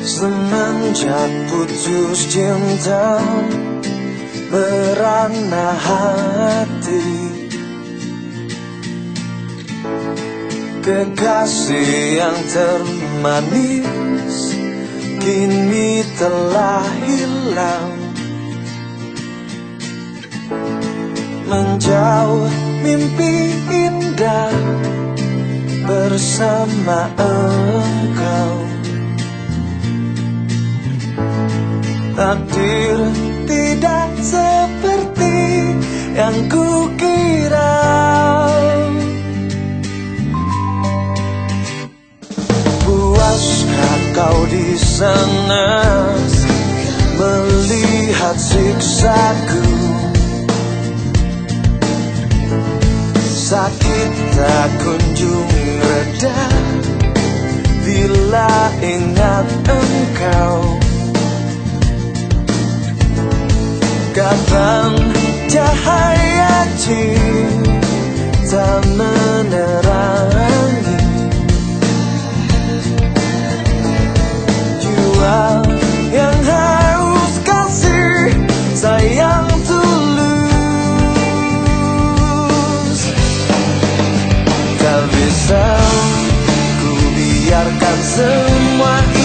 Sejak putus cinta merana hati. Kekasih yang termanis Kini telah hilang. Menjauh mimpi indah Bersama engkau Takdir tidak seperti yang kukira. Puaskah kau di sana Melihat siksaku? Sakit tak kunjung reda Bila ingat engkau Kapan cahaya cinta menerangi. Jiwa yang haus kasih sayang tulus. Tak bisa ku biarkan semua ini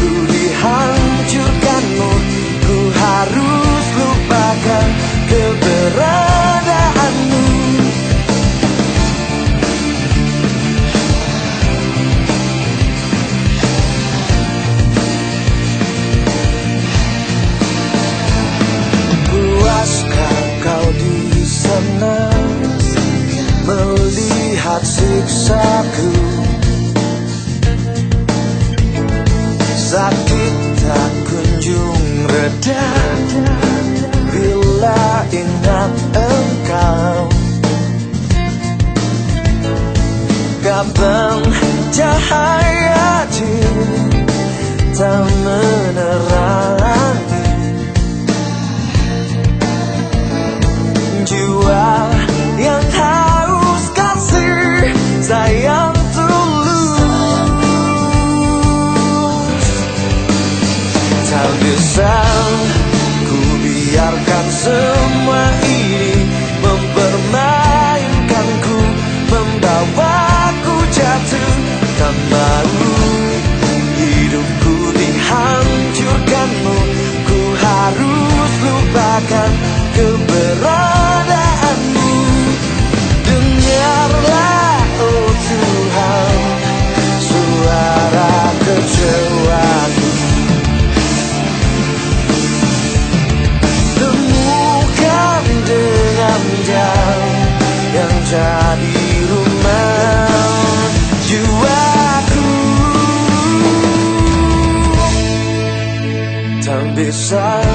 Hidupku dihancurkanmu. Ku harus lupakan keberadaanmu. Puaskah kau di sana? Melihat siksaku Sakit tak kunjung reda. Bila ingat engkau. Kapan cahaya cinta menerangi semua ini Mempermainkanku, membawaku jatuh. Tak mau hidupku dihancurkanmu Ku harus lupakan keberadaanmu Tak bisa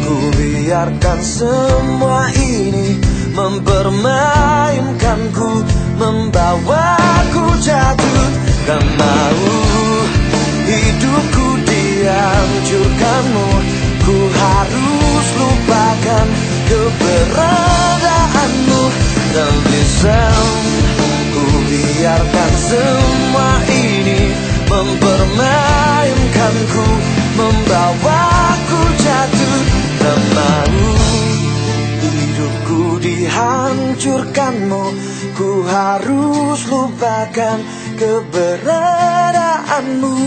ku biarkan semua ini Mempermainkanku Membawaku jatuh. Tak mau hidupku dihancurkanmu Ku harus lupakan keberadaanmu. Tak bisa ku biarkan semua ini Mempermainkanku Membawaku jatuh Tak hidupku dihancurkanmu Ku harus lupakan keberadaanmu